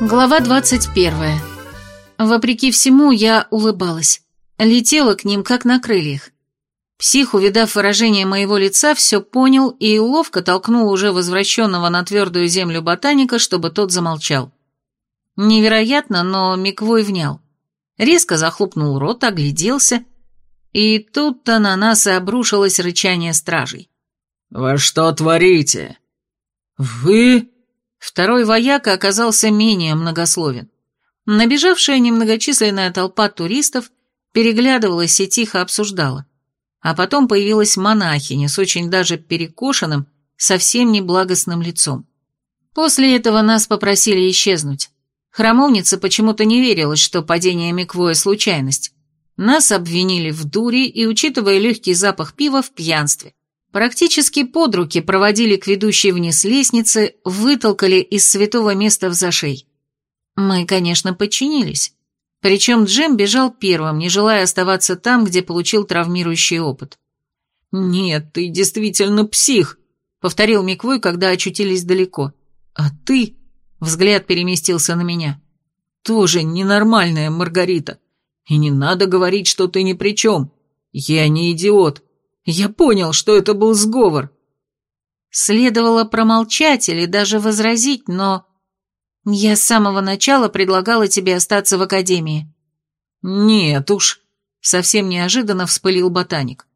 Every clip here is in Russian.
Глава 21. Вопреки всему, я улыбалась. Летела к ним, как на крыльях. Псих, увидав выражение моего лица, все понял и ловко толкнул уже возвращенного на твердую землю ботаника, чтобы тот замолчал. Невероятно, но Миквой внял. Резко захлопнул рот, огляделся, и тут-то на нас и обрушилось рычание стражей. «Вы что творите?» «Вы...» Второй вояка оказался менее многословен. Набежавшая немногочисленная толпа туристов переглядывалась и тихо обсуждала. А потом появилась монахиня с очень даже перекошенным, совсем неблагостным лицом. После этого нас попросили исчезнуть. Храмовница почему-то не верилась, что падение Миквоя – случайность. Нас обвинили в дуре и, учитывая легкий запах пива, в пьянстве. Практически под руки проводили к ведущей вниз лестницы, вытолкали из святого места в зашей. Мы, конечно, подчинились. Причем Джем бежал первым, не желая оставаться там, где получил травмирующий опыт. «Нет, ты действительно псих», — повторил Миквой, когда очутились далеко. «А ты...» — взгляд переместился на меня. «Тоже ненормальная, Маргарита. И не надо говорить, что ты ни при чем. Я не идиот. Я понял, что это был сговор. Следовало промолчать или даже возразить, но... Я с самого начала предлагала тебе остаться в академии. Нет уж, совсем неожиданно вспылил ботаник.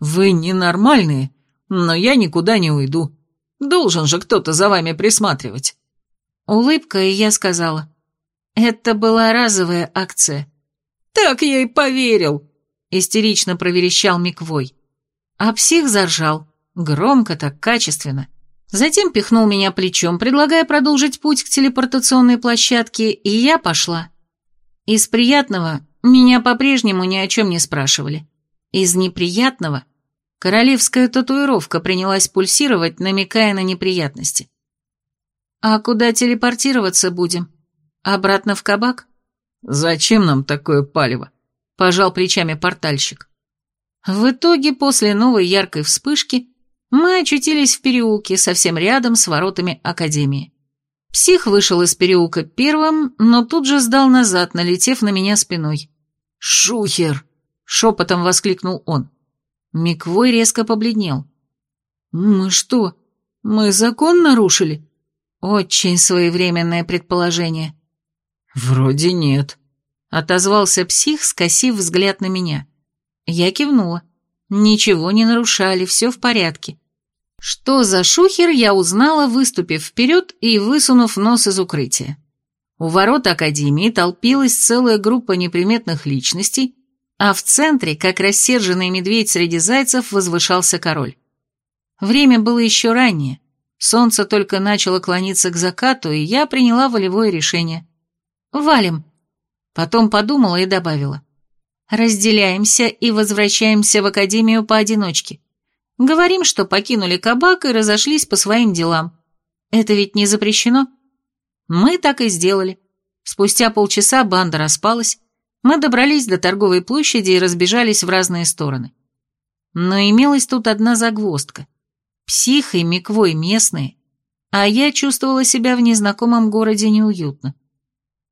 Вы ненормальные, но я никуда не уйду. Должен же кто-то за вами присматривать. Улыбка, и я сказала. Это была разовая акция. Так я и поверил, истерично проверещал Миквой. А псих заржал. Громко так, качественно. Затем пихнул меня плечом, предлагая продолжить путь к телепортационной площадке, и я пошла. Из приятного меня по-прежнему ни о чем не спрашивали. Из неприятного королевская татуировка принялась пульсировать, намекая на неприятности. «А куда телепортироваться будем? Обратно в кабак?» «Зачем нам такое палево?» – пожал плечами портальщик. В итоге, после новой яркой вспышки, мы очутились в переулке, совсем рядом с воротами Академии. Псих вышел из переулка первым, но тут же сдал назад, налетев на меня спиной. «Шухер!» — шепотом воскликнул он. Миквой резко побледнел. «Мы что, мы закон нарушили?» Очень своевременное предположение. «Вроде нет», — отозвался псих, скосив взгляд на меня. Я кивнула. Ничего не нарушали, все в порядке. Что за шухер, я узнала, выступив вперед и высунув нос из укрытия. У ворот Академии толпилась целая группа неприметных личностей, а в центре, как рассерженный медведь среди зайцев, возвышался король. Время было еще раннее, солнце только начало клониться к закату, и я приняла волевое решение. «Валим!» Потом подумала и добавила разделяемся и возвращаемся в академию поодиночке. Говорим, что покинули кабак и разошлись по своим делам. Это ведь не запрещено? Мы так и сделали. Спустя полчаса банда распалась, мы добрались до торговой площади и разбежались в разные стороны. Но имелась тут одна загвоздка. Псих и Миквой местные, а я чувствовала себя в незнакомом городе неуютно.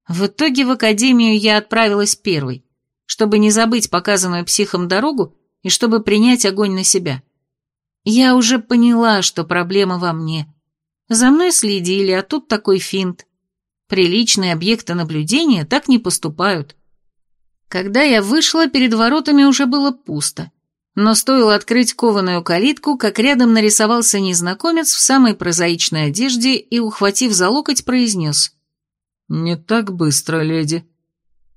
В итоге в академию я отправилась первой, чтобы не забыть показанную психом дорогу и чтобы принять огонь на себя. Я уже поняла, что проблема во мне. За мной следили, а тут такой финт. Приличные объекты наблюдения так не поступают. Когда я вышла, перед воротами уже было пусто. Но стоило открыть кованую калитку, как рядом нарисовался незнакомец в самой прозаичной одежде и, ухватив за локоть, произнес. «Не так быстро, леди».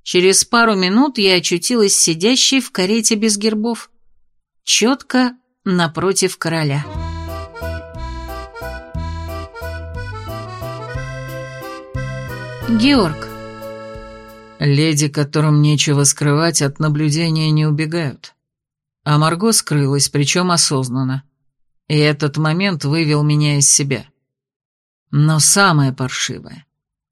Через пару минут я очутилась сидящей в карете без гербов. Четко напротив короля. Георг. Леди, которым нечего скрывать, от наблюдения не убегают. А Марго скрылась, причем осознанно. И этот момент вывел меня из себя. Но самое паршивое.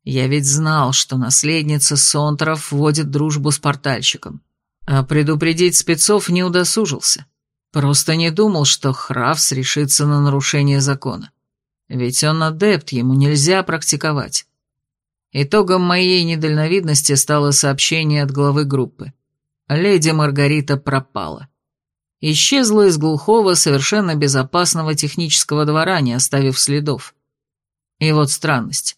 Я ведь знал, что наследница Сонтров вводит дружбу с портальщиком. А предупредить спецов не удосужился. Просто не думал, что Хравс решится на нарушение закона. Ведь он адепт, ему нельзя практиковать. Итогом моей недальновидности стало сообщение от главы группы. Леди Маргарита пропала. Исчезла из глухого, совершенно безопасного технического двора, не оставив следов. И вот странность.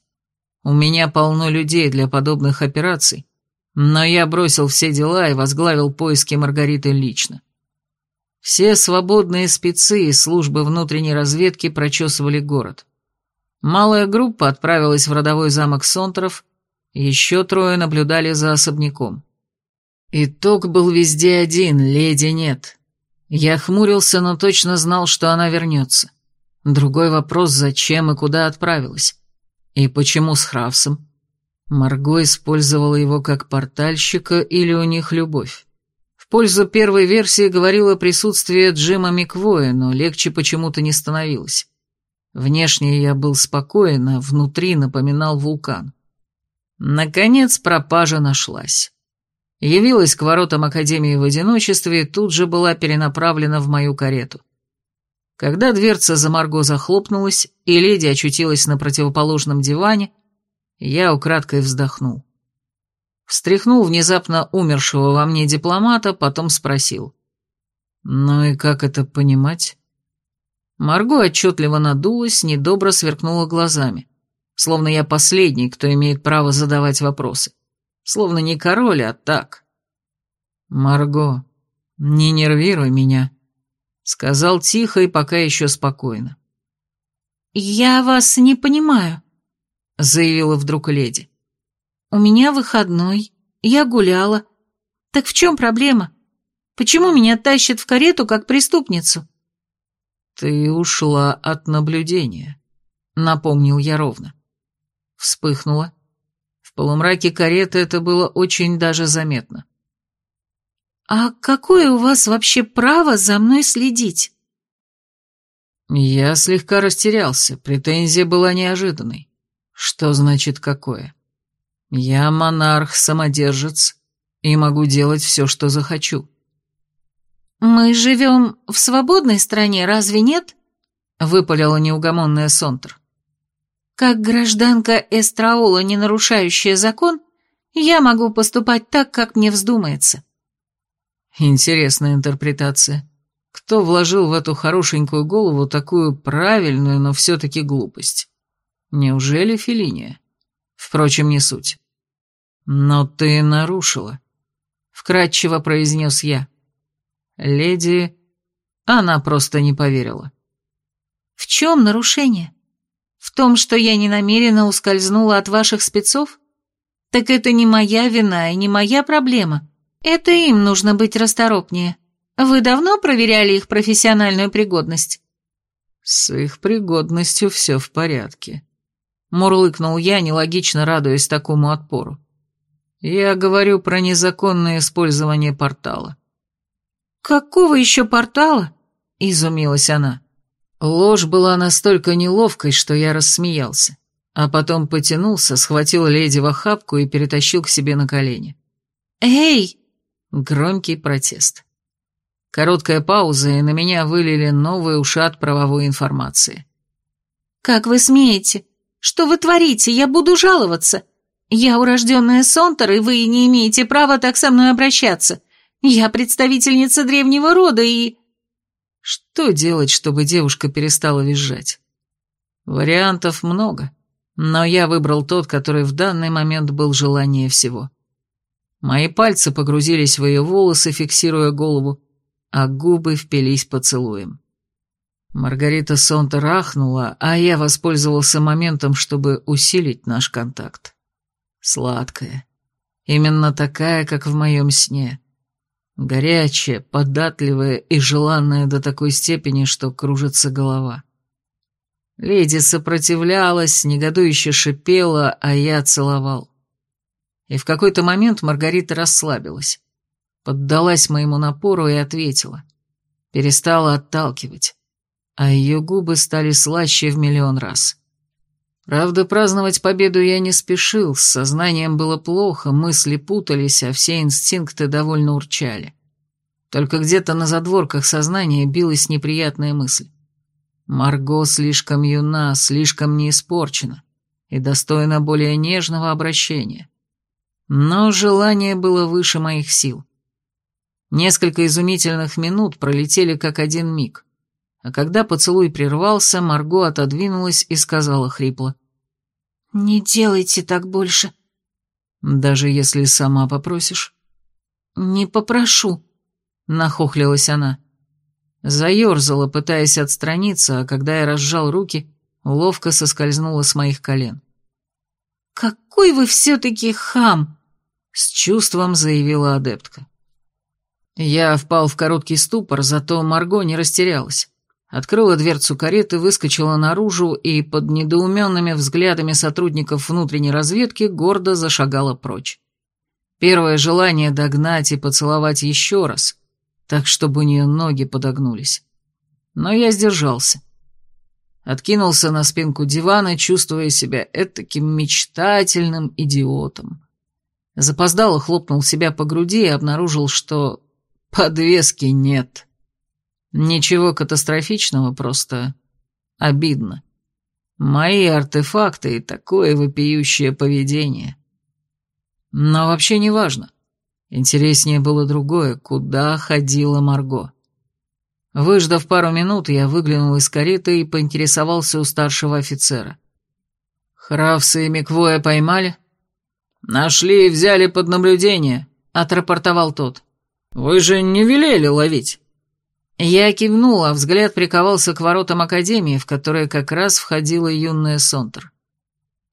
У меня полно людей для подобных операций, но я бросил все дела и возглавил поиски Маргариты лично. Все свободные спецы и службы внутренней разведки прочесывали город. Малая группа отправилась в родовой замок Сонтеров, еще трое наблюдали за особняком. Итог был везде один, леди нет. Я хмурился, но точно знал, что она вернется. Другой вопрос, зачем и куда отправилась. И почему с Хравсом? Марго использовала его как портальщика или у них любовь? В пользу первой версии говорило присутствие Джима Миквоя, но легче почему-то не становилось. Внешне я был спокоен, а внутри напоминал вулкан. Наконец пропажа нашлась. Явилась к воротам Академии в одиночестве и тут же была перенаправлена в мою карету. Когда дверца за Марго захлопнулась, и леди очутилась на противоположном диване, я украдкой вздохнул. Встряхнул внезапно умершего во мне дипломата, потом спросил. «Ну и как это понимать?» Марго отчетливо надулась, недобро сверкнула глазами, словно я последний, кто имеет право задавать вопросы. Словно не король, а так. «Марго, не нервируй меня», — сказал тихо и пока еще спокойно. «Я вас не понимаю», — заявила вдруг леди. «У меня выходной, я гуляла. Так в чем проблема? Почему меня тащат в карету как преступницу?» «Ты ушла от наблюдения», — напомнил я ровно. Вспыхнула. В полумраке кареты это было очень даже заметно. «А какое у вас вообще право за мной следить?» Я слегка растерялся, претензия была неожиданной. Что значит какое? Я монарх-самодержец и могу делать все, что захочу. «Мы живем в свободной стране, разве нет?» — выпалила неугомонная Сонтер. «Как гражданка Эстраула, не нарушающая закон, я могу поступать так, как мне вздумается». Интересная интерпретация. Кто вложил в эту хорошенькую голову такую правильную, но все-таки глупость? Неужели Фелиния? Впрочем, не суть. «Но ты нарушила», — вкратчиво произнес я. Леди... Она просто не поверила. «В чем нарушение? В том, что я ненамеренно ускользнула от ваших спецов? Так это не моя вина и не моя проблема. Это им нужно быть расторопнее. Вы давно проверяли их профессиональную пригодность?» «С их пригодностью все в порядке», — мурлыкнул я, нелогично радуясь такому отпору. «Я говорю про незаконное использование портала». «Какого еще портала?» — изумилась она. Ложь была настолько неловкой, что я рассмеялся, а потом потянулся, схватил леди в охапку и перетащил к себе на колени. «Эй!» — громкий протест. Короткая пауза, и на меня вылили новый ушат правовой информации. «Как вы смеете? Что вы творите? Я буду жаловаться. Я урожденная Сонтер, и вы не имеете права так со мной обращаться. Я представительница древнего рода и...» Что делать, чтобы девушка перестала визжать? Вариантов много, но я выбрал тот, который в данный момент был желание всего. Мои пальцы погрузились в ее волосы, фиксируя голову, а губы впились поцелуем. Маргарита Сонта рахнула, а я воспользовался моментом, чтобы усилить наш контакт. Сладкая. Именно такая, как в моем сне. Горячая, податливая и желанная до такой степени, что кружится голова. Леди сопротивлялась, негодующе шипела, а я целовал. И в какой-то момент Маргарита расслабилась, поддалась моему напору и ответила. Перестала отталкивать, а ее губы стали слаще в миллион раз. Правда, праздновать победу я не спешил, с сознанием было плохо, мысли путались, а все инстинкты довольно урчали. Только где-то на задворках сознания билась неприятная мысль. Марго слишком юна, слишком не испорчена. и достойна более нежного обращения. Но желание было выше моих сил. Несколько изумительных минут пролетели как один миг, а когда поцелуй прервался, Марго отодвинулась и сказала хрипло. «Не делайте так больше». «Даже если сама попросишь?» «Не попрошу», — нахохлилась она. Заерзала, пытаясь отстраниться, а когда я разжал руки, ловко соскользнула с моих колен. «Какой вы все-таки хам!» — с чувством заявила адептка. Я впал в короткий ступор, зато Марго не растерялась. Открыла дверцу кареты, выскочила наружу и под недоуменными взглядами сотрудников внутренней разведки гордо зашагала прочь. Первое желание догнать и поцеловать еще раз, так чтобы у нее ноги подогнулись. Но я сдержался. Откинулся на спинку дивана, чувствуя себя этаким мечтательным идиотом. Запоздало хлопнул себя по груди и обнаружил, что подвески нет. Ничего катастрофичного, просто обидно. Мои артефакты и такое вопиющее поведение. Но вообще не важно. Интереснее было другое, куда ходила Марго. Выждав пару минут, я выглянул из кареты и поинтересовался у старшего офицера. «Хравса и Миквоя поймали?» «Нашли и взяли под наблюдение», — отрапортовал тот. «Вы же не велели ловить?» Я кивнул, а взгляд приковался к воротам Академии, в которые как раз входила юная Сонтер.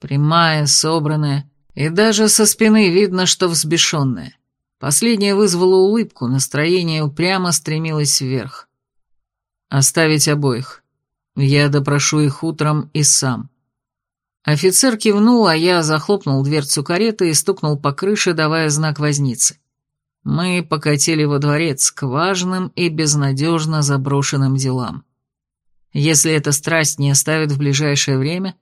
Прямая, собранная, и даже со спины видно, что взбешенная. Последнее вызвало улыбку, настроение упрямо стремилось вверх. Оставить обоих. Я допрошу их утром и сам. Офицер кивнул, а я захлопнул дверцу кареты и стукнул по крыше, давая знак возницы. Мы покатили во дворец к важным и безнадежно заброшенным делам. Если эта страсть не оставит в ближайшее время,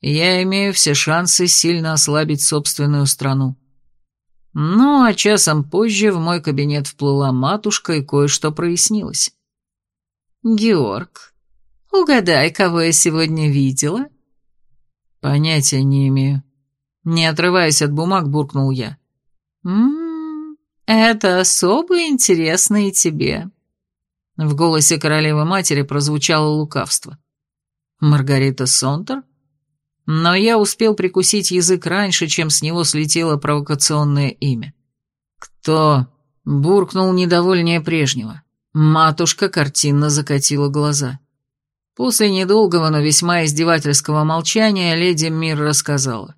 я имею все шансы сильно ослабить собственную страну. Ну, а часом позже в мой кабинет вплыла матушка и кое-что прояснилось. «Георг, угадай, кого я сегодня видела?» «Понятия не имею». Не отрываясь от бумаг, буркнул я. «М-м, это особо интересно и тебе». В голосе королевы-матери прозвучало лукавство. «Маргарита Сонтер?» Но я успел прикусить язык раньше, чем с него слетело провокационное имя. «Кто?» — буркнул недовольнее прежнего. Матушка картинно закатила глаза. После недолгого, но весьма издевательского молчания леди Мир рассказала.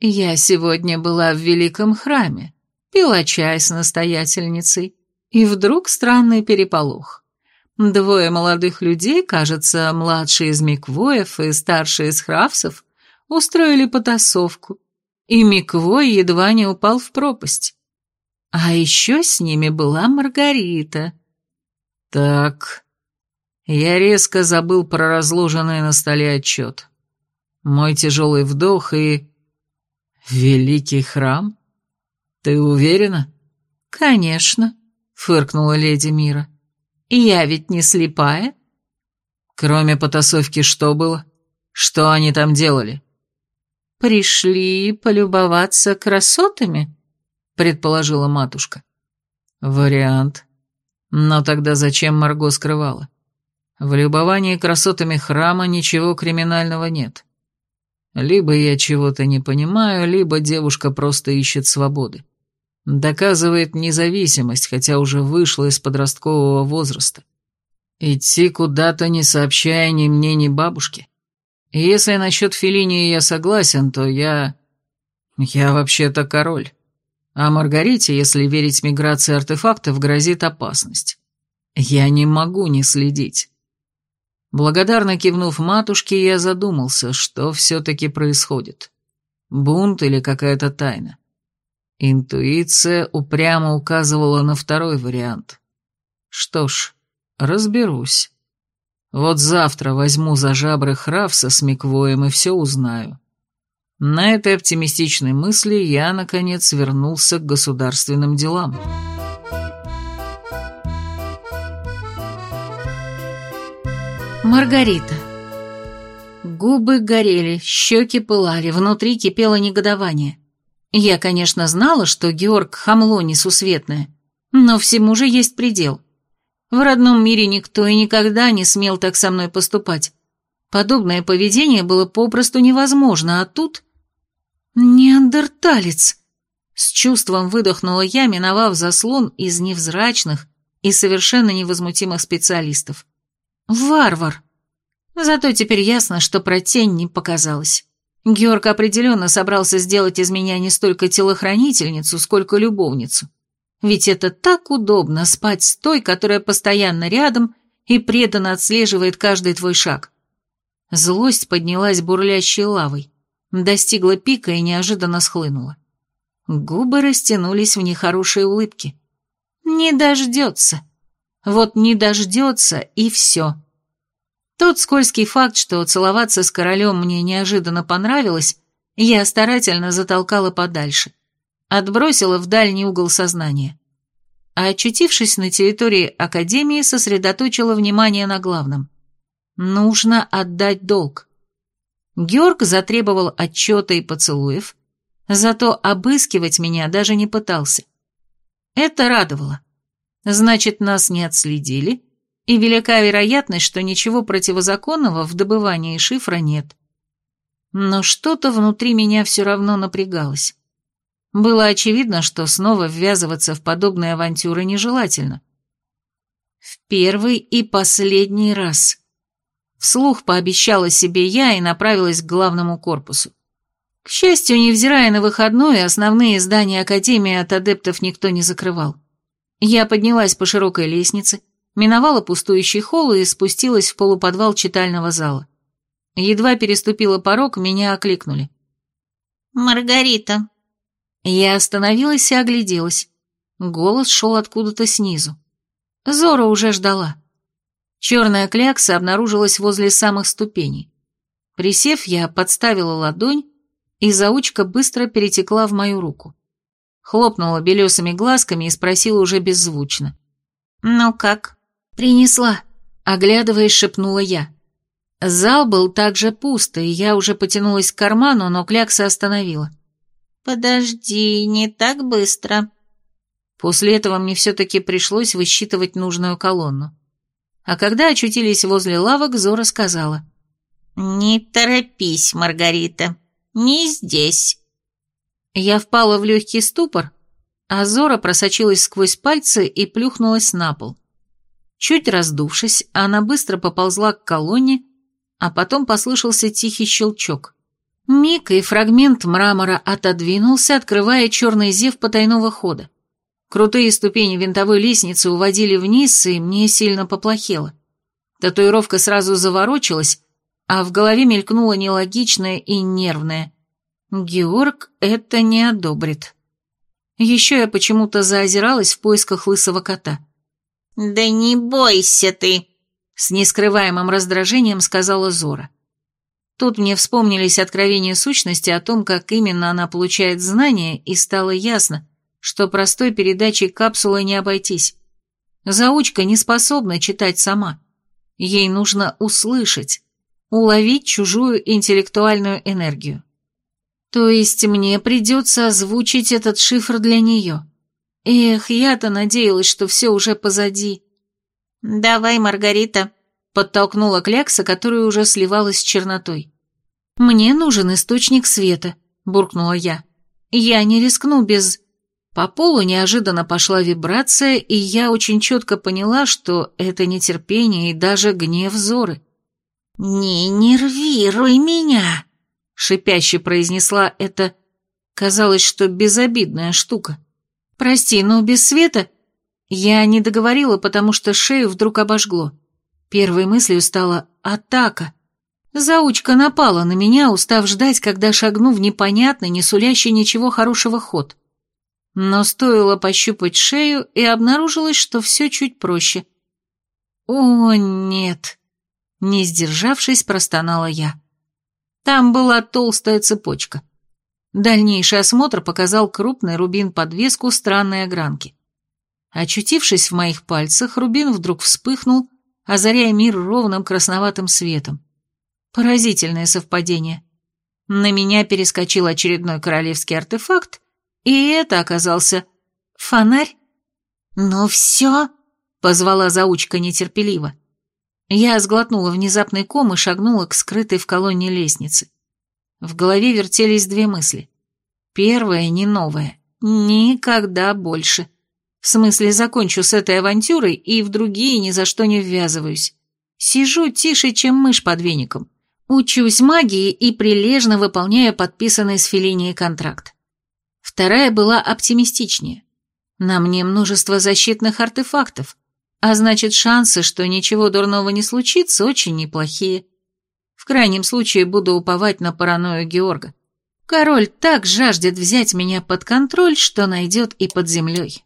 «Я сегодня была в великом храме, пила чай с настоятельницей, и вдруг странный переполох. Двое молодых людей, кажется, младшие из Миквоев и старшие из Хравсов, устроили потасовку, и Миквой едва не упал в пропасть. А еще с ними была Маргарита, так. Я резко забыл про разложенный на столе отчет. Мой тяжелый вдох и... Великий храм? Ты уверена? Конечно, фыркнула леди Мира. Я ведь не слепая. Кроме потасовки что было? Что они там делали? Пришли полюбоваться красотами, предположила матушка. Вариант. Но тогда зачем Марго скрывала? В любовании красотами храма ничего криминального нет. Либо я чего-то не понимаю, либо девушка просто ищет свободы. Доказывает независимость, хотя уже вышла из подросткового возраста. Идти куда-то, не сообщая ни мне, ни бабушке. И если насчет Феллинии я согласен, то я... Я вообще-то король. А Маргарите, если верить миграции артефактов, грозит опасность. Я не могу не следить. Благодарно кивнув матушке, я задумался, что все-таки происходит. Бунт или какая-то тайна. Интуиция упрямо указывала на второй вариант. Что ж, разберусь. Вот завтра возьму за жабры Хравса с Миквоем и все узнаю. На этой оптимистичной мысли я, наконец, вернулся к государственным делам. Маргарита Губы горели, щеки пылали, внутри кипело негодование. Я, конечно, знала, что Георг хамло несусветное, но всему же есть предел. В родном мире никто и никогда не смел так со мной поступать. Подобное поведение было попросту невозможно, а тут... Неандерталец! С чувством выдохнула я, миновав заслон из невзрачных и совершенно невозмутимых специалистов. Варвар! Зато теперь ясно, что про тень не показалось. Георг определенно собрался сделать из меня не столько телохранительницу, сколько любовницу. Ведь это так удобно спать с той, которая постоянно рядом и преданно отслеживает каждый твой шаг. Злость поднялась бурлящей лавой, достигла пика и неожиданно схлынула. Губы растянулись в нехорошие улыбки. Не дождется. Вот не дождется, и все. Тот скользкий факт, что целоваться с королем мне неожиданно понравилось, я старательно затолкала подальше, отбросила в дальний угол сознания. А очутившись на территории Академии, сосредоточила внимание на главном. Нужно отдать долг. Георг затребовал отчета и поцелуев, зато обыскивать меня даже не пытался. Это радовало. Значит, нас не отследили, и велика вероятность, что ничего противозаконного в добывании шифра нет. Но что-то внутри меня все равно напрягалось. Было очевидно, что снова ввязываться в подобные авантюры нежелательно. В первый и последний раз. Вслух пообещала себе я и направилась к главному корпусу. К счастью, невзирая на выходной, основные здания Академии от адептов никто не закрывал. Я поднялась по широкой лестнице, миновала пустующий холл и спустилась в полуподвал читального зала. Едва переступила порог, меня окликнули. «Маргарита». Я остановилась и огляделась. Голос шел откуда-то снизу. Зора уже ждала. Черная клякса обнаружилась возле самых ступеней. Присев, я подставила ладонь, и заучка быстро перетекла в мою руку. Хлопнула белесыми глазками и спросила уже беззвучно. «Ну как?» «Принесла», — оглядываясь, шепнула я. Зал был также пуст, и я уже потянулась к карману, но клякса остановила. «Подожди, не так быстро». После этого мне все-таки пришлось высчитывать нужную колонну. А когда очутились возле лавок, Зора сказала. «Не торопись, Маргарита, не здесь». Я впала в легкий ступор, а Зора просочилась сквозь пальцы и плюхнулась на пол. Чуть раздувшись, она быстро поползла к колонне, а потом послышался тихий щелчок. Миг и фрагмент мрамора отодвинулся, открывая черный зев потайного хода. Крутые ступени винтовой лестницы уводили вниз, и мне сильно поплохело. Татуировка сразу заворочилась, а в голове мелькнуло нелогичное и нервное. Георг это не одобрит. Еще я почему-то заозиралась в поисках лысого кота. «Да не бойся ты!» — с нескрываемым раздражением сказала Зора. Тут мне вспомнились откровения сущности о том, как именно она получает знания, и стало ясно, что простой передачей капсулы не обойтись. Заучка не способна читать сама. Ей нужно услышать, уловить чужую интеллектуальную энергию. То есть мне придется озвучить этот шифр для нее. Эх, я-то надеялась, что все уже позади. «Давай, Маргарита», — подтолкнула Клякса, которая уже сливалась с чернотой. «Мне нужен источник света», — буркнула я. «Я не рискну без...» По полу неожиданно пошла вибрация, и я очень четко поняла, что это нетерпение и даже гнев Зоры. «Не нервируй меня», — шипяще произнесла эта, казалось, что безобидная штука. «Прости, но без света...» Я не договорила, потому что шею вдруг обожгло. Первой мыслью стала «атака». Заучка напала на меня, устав ждать, когда шагну в непонятный, не сулящий ничего хорошего ход. Но стоило пощупать шею, и обнаружилось, что все чуть проще. «О, нет!» Не сдержавшись, простонала я. Там была толстая цепочка. Дальнейший осмотр показал крупный рубин-подвеску странной огранки. Очутившись в моих пальцах, рубин вдруг вспыхнул, озаряя мир ровным красноватым светом. Поразительное совпадение. На меня перескочил очередной королевский артефакт, и это оказался фонарь. «Ну все», — позвала заучка нетерпеливо. Я сглотнула внезапный ком и шагнула к скрытой в колонне лестнице. В голове вертелись две мысли. Первая не новая. Никогда больше. В смысле, закончу с этой авантюрой и в другие ни за что не ввязываюсь. Сижу тише, чем мышь под веником. Учусь магии и прилежно выполняю подписанный с Феллинией контракт. Вторая была оптимистичнее. На мне множество защитных артефактов, а значит шансы, что ничего дурного не случится, очень неплохие. В крайнем случае буду уповать на паранойю Георга. Король так жаждет взять меня под контроль, что найдет и под землей.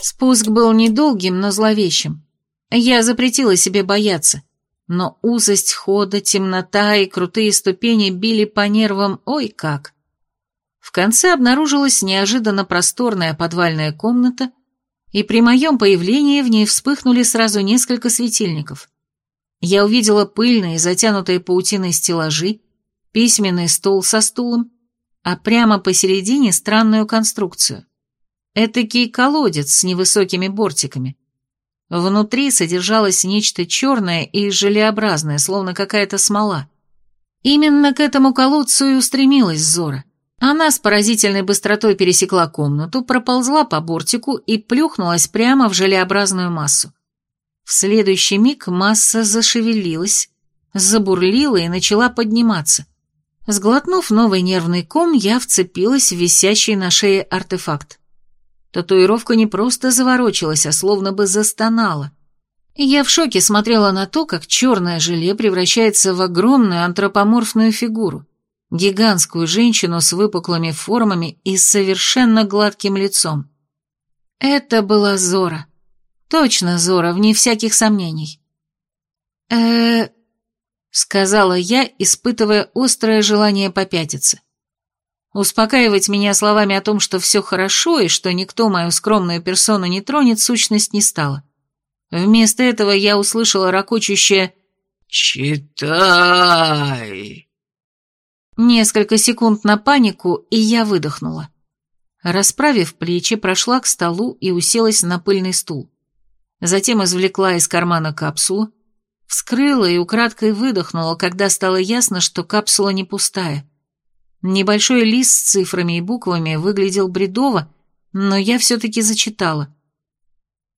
Спуск был недолгим, но зловещим. Я запретила себе бояться, но узость хода, темнота и крутые ступени били по нервам ой как. В конце обнаружилась неожиданно просторная подвальная комната, и при моем появлении в ней вспыхнули сразу несколько светильников. Я увидела пыльные, затянутые паутиной стеллажи, письменный стол со стулом, а прямо посередине странную конструкцию. Этакий колодец с невысокими бортиками. Внутри содержалось нечто черное и желеобразное, словно какая-то смола. Именно к этому колодцу и устремилась Зора. Она с поразительной быстротой пересекла комнату, проползла по бортику и плюхнулась прямо в желеобразную массу. В следующий миг масса зашевелилась, забурлила и начала подниматься. Сглотнув новый нервный ком, я вцепилась в висящий на шее артефакт. Татуировка не просто заворочилась, а словно бы застонала. я в шоке смотрела на то, как черное желе превращается в огромную антропоморфную фигуру гигантскую женщину с выпуклыми формами и совершенно гладким лицом. Это была Зора. Точно Зора, вне всяких сомнений. э сказала я, испытывая острое желание попятиться. Успокаивать меня словами о том, что все хорошо и что никто мою скромную персону не тронет, сущность не стала. Вместо этого я услышала ракочущее «Читай». Несколько секунд на панику, и я выдохнула. Расправив плечи, прошла к столу и уселась на пыльный стул. Затем извлекла из кармана капсулу, вскрыла и украдкой выдохнула, когда стало ясно, что капсула не пустая. Небольшой лист с цифрами и буквами выглядел бредово, но я все-таки зачитала.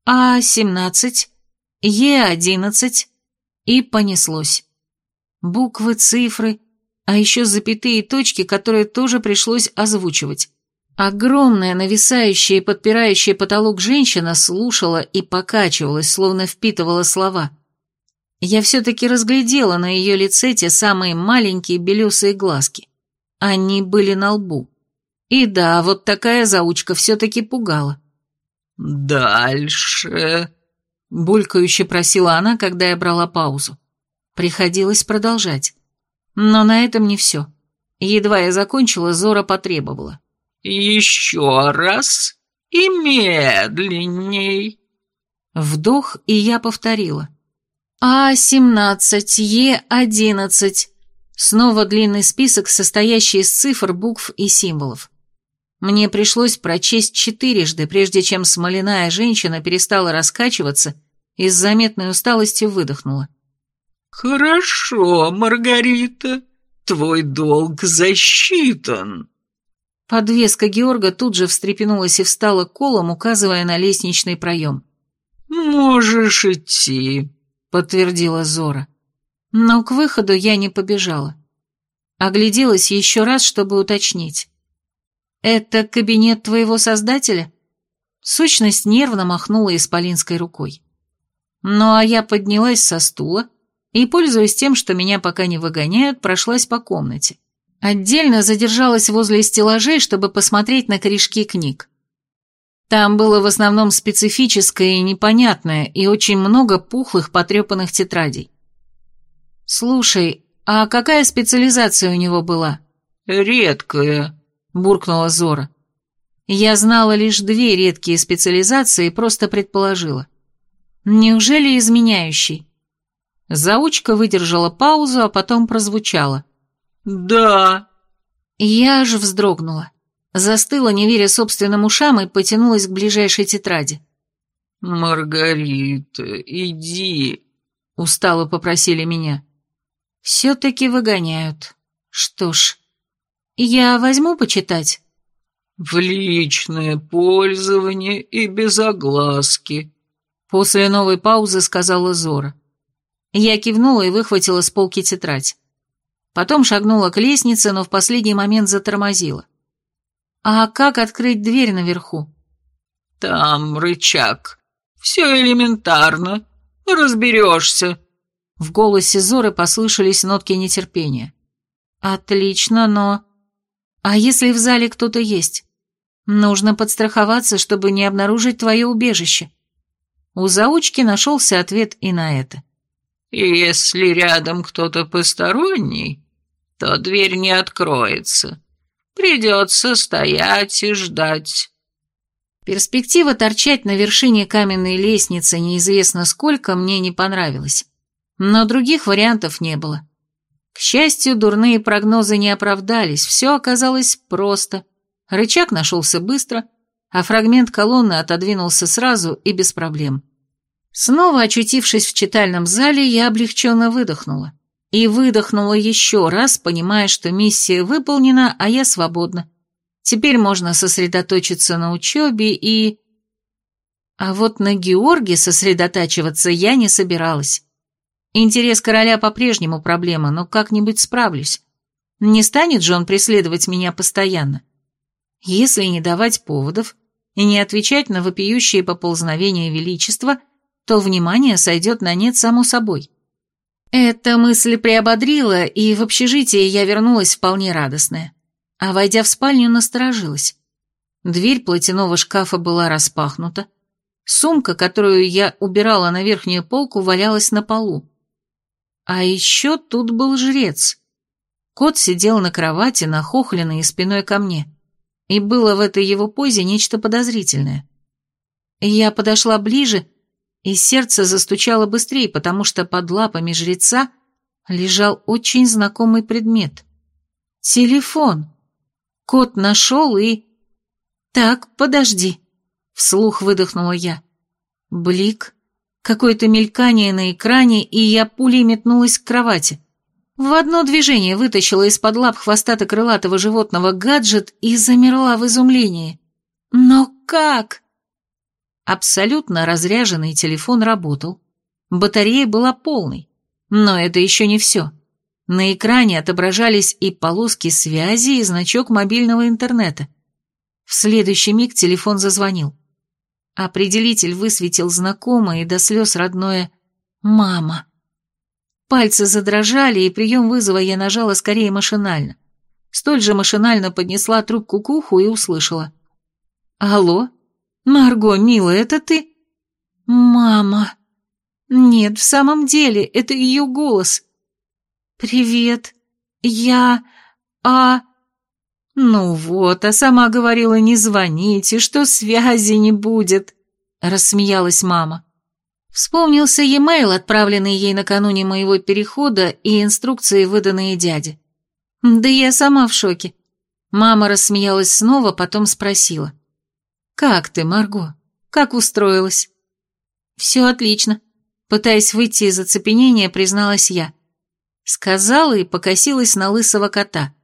А-17, Е-11 и понеслось. Буквы, цифры, а еще запятые точки, которые тоже пришлось озвучивать. Огромная, нависающая и подпирающая потолок женщина слушала и покачивалась, словно впитывала слова. Я все-таки разглядела на ее лице те самые маленькие белесые глазки. Они были на лбу. И да, вот такая заучка все-таки пугала. «Дальше...» — булькающе просила она, когда я брала паузу. Приходилось продолжать. Но на этом не все. Едва я закончила, Зора потребовала. «Еще раз и медленней». Вдох, и я повторила. А-17, Е-11. Снова длинный список, состоящий из цифр, букв и символов. Мне пришлось прочесть четырежды, прежде чем смоляная женщина перестала раскачиваться и с заметной усталостью выдохнула. «Хорошо, Маргарита, твой долг засчитан». Подвеска Георга тут же встрепенулась и встала колом, указывая на лестничный проем. «Можешь идти», — подтвердила Зора. Но к выходу я не побежала. Огляделась еще раз, чтобы уточнить. «Это кабинет твоего создателя?» Сущность нервно махнула исполинской рукой. Ну а я поднялась со стула, и, пользуясь тем, что меня пока не выгоняют, прошлась по комнате. Отдельно задержалась возле стеллажей, чтобы посмотреть на корешки книг. Там было в основном специфическое и непонятное, и очень много пухлых потрепанных тетрадей. «Слушай, а какая специализация у него была?» «Редкая», — буркнула Зора. Я знала лишь две редкие специализации и просто предположила. «Неужели изменяющий?» Заучка выдержала паузу, а потом прозвучала. «Да». Я аж вздрогнула. Застыла, не веря собственным ушам, и потянулась к ближайшей тетради. «Маргарита, иди», — устало попросили меня. «Все-таки выгоняют. Что ж, я возьму почитать?» «В личное пользование и без огласки», — после новой паузы сказала Зора. Я кивнула и выхватила с полки тетрадь. Потом шагнула к лестнице, но в последний момент затормозила. «А как открыть дверь наверху?» «Там рычаг. Все элементарно. Разберешься». В голосе Зоры послышались нотки нетерпения. «Отлично, но...» «А если в зале кто-то есть? Нужно подстраховаться, чтобы не обнаружить твое убежище». У заучки нашелся ответ и на это. «Если рядом кто-то посторонний, то дверь не откроется. Придется стоять и ждать». Перспектива торчать на вершине каменной лестницы неизвестно сколько мне не понравилась. Но других вариантов не было. К счастью, дурные прогнозы не оправдались, все оказалось просто. Рычаг нашелся быстро, а фрагмент колонны отодвинулся сразу и без проблем. Снова очутившись в читальном зале, я облегченно выдохнула. И выдохнула еще раз, понимая, что миссия выполнена, а я свободна. Теперь можно сосредоточиться на учебе и... А вот на Георге сосредотачиваться я не собиралась. Интерес короля по-прежнему проблема, но как-нибудь справлюсь. Не станет же он преследовать меня постоянно. Если не давать поводов и не отвечать на вопиющие поползновения величества, то внимание сойдет на нет само собой. Эта мысль приободрила, и в общежитие я вернулась вполне радостная. А войдя в спальню, насторожилась. Дверь платяного шкафа была распахнута. Сумка, которую я убирала на верхнюю полку, валялась на полу. А еще тут был жрец. Кот сидел на кровати, нахохленный спиной ко мне. И было в этой его позе нечто подозрительное. Я подошла ближе, и сердце застучало быстрее, потому что под лапами жреца лежал очень знакомый предмет. Телефон. Кот нашел и... Так, подожди. Вслух выдохнула я. Блик, какое-то мелькание на экране, и я пулей метнулась к кровати. В одно движение вытащила из-под лап хвостато-крылатого животного гаджет и замерла в изумлении. Но как? Абсолютно разряженный телефон работал. Батарея была полной. Но это еще не все. На экране отображались и полоски связи, и значок мобильного интернета. В следующий миг телефон зазвонил. Определитель высветил знакомое и до слез родное «Мама». Пальцы задрожали, и прием вызова я нажала скорее машинально. Столь же машинально поднесла трубку к уху и услышала. «Алло? Марго, милая, это ты?» «Мама!» «Нет, в самом деле, это ее голос». «Привет, я... а...» «Ну вот, а сама говорила, не звоните, что связи не будет», — рассмеялась мама. Вспомнился e-mail, отправленный ей накануне моего перехода, и инструкции, выданные дяде. Да я сама в шоке. Мама рассмеялась снова, потом спросила. «Как ты, Марго? Как устроилась?» «Все отлично», — пытаясь выйти из оцепенения, призналась я. Сказала и покосилась на лысого кота —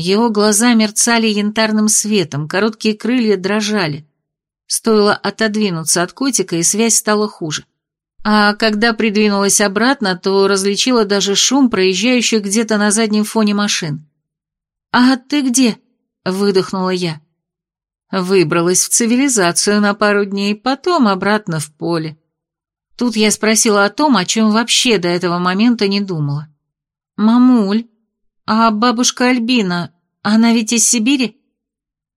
его глаза мерцали янтарным светом, короткие крылья дрожали. Стоило отодвинуться от котика, и связь стала хуже. А когда придвинулась обратно, то различила даже шум проезжающих где-то на заднем фоне машин. «А ты где?» — выдохнула я. Выбралась в цивилизацию на пару дней, потом обратно в поле. Тут я спросила о том, о чем вообще до этого момента не думала. «Мамуль, «А бабушка Альбина, она ведь из Сибири?»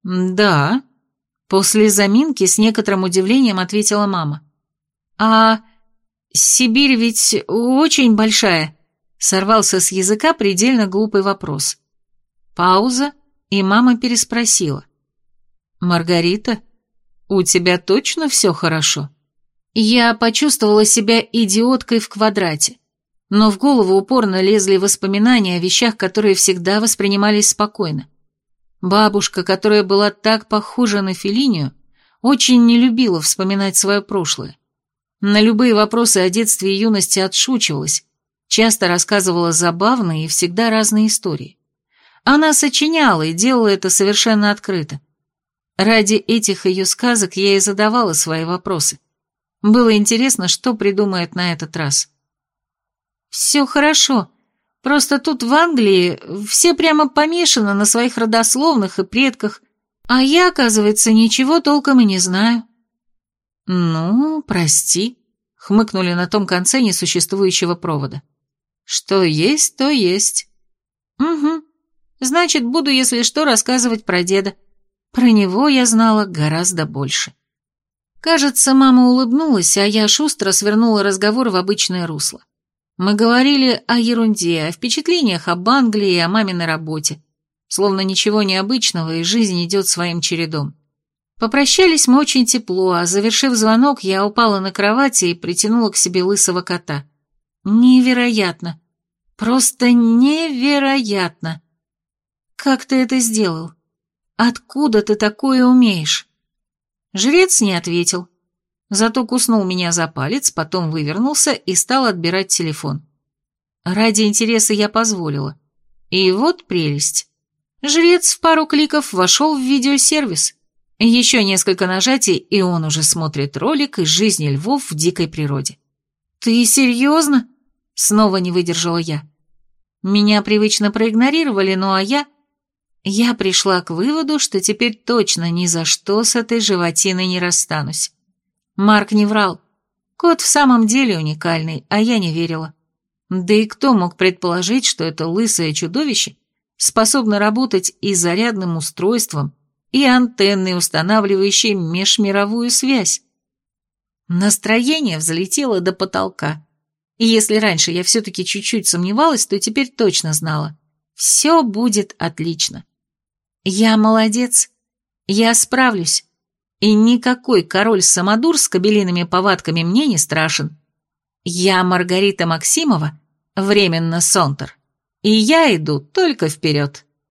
«Да», — после заминки с некоторым удивлением ответила мама. «А Сибирь ведь очень большая», — сорвался с языка предельно глупый вопрос. Пауза, и мама переспросила. «Маргарита, у тебя точно все хорошо?» Я почувствовала себя идиоткой в квадрате. но в голову упорно лезли воспоминания о вещах, которые всегда воспринимались спокойно. Бабушка, которая была так похожа на Фелинию, очень не любила вспоминать свое прошлое. На любые вопросы о детстве и юности отшучивалась, часто рассказывала забавные и всегда разные истории. Она сочиняла и делала это совершенно открыто. Ради этих ее сказок я и задавала свои вопросы. Было интересно, что придумает на этот раз. «Все хорошо. Просто тут в Англии все прямо помешаны на своих родословных и предках, а я, оказывается, ничего толком и не знаю». «Ну, прости», — хмыкнули на том конце несуществующего провода. «Что есть, то есть». «Угу. Значит, буду, если что, рассказывать про деда. Про него я знала гораздо больше». Кажется, мама улыбнулась, а я шустро свернула разговор в обычное русло. Мы говорили о ерунде, о впечатлениях об Англии и о маминой работе. Словно ничего необычного, и жизнь идет своим чередом. Попрощались мы очень тепло, а завершив звонок, я упала на кровати и притянула к себе лысого кота. Невероятно. Просто невероятно. Как ты это сделал? Откуда ты такое умеешь? Жрец не ответил. Зато куснул меня за палец, потом вывернулся и стал отбирать телефон. Ради интереса я позволила. И вот прелесть. Жрец в пару кликов вошел в видеосервис. Еще несколько нажатий, и он уже смотрит ролик из жизни львов в дикой природе. «Ты серьезно?» Снова не выдержала я. Меня привычно проигнорировали, ну а я... Я пришла к выводу, что теперь точно ни за что с этой животиной не расстанусь. Марк не врал. Кот в самом деле уникальный, а я не верила. Да и кто мог предположить, что это лысое чудовище способно работать и зарядным устройством, и антенной, устанавливающей межмировую связь? Настроение взлетело до потолка. И если раньше я все-таки чуть-чуть сомневалась, то теперь точно знала. Все будет отлично. Я молодец. Я справлюсь. И никакой король-самодур с кобелиными повадками мне не страшен. Я Маргарита Максимова, временно Сонтер, и я иду только вперед.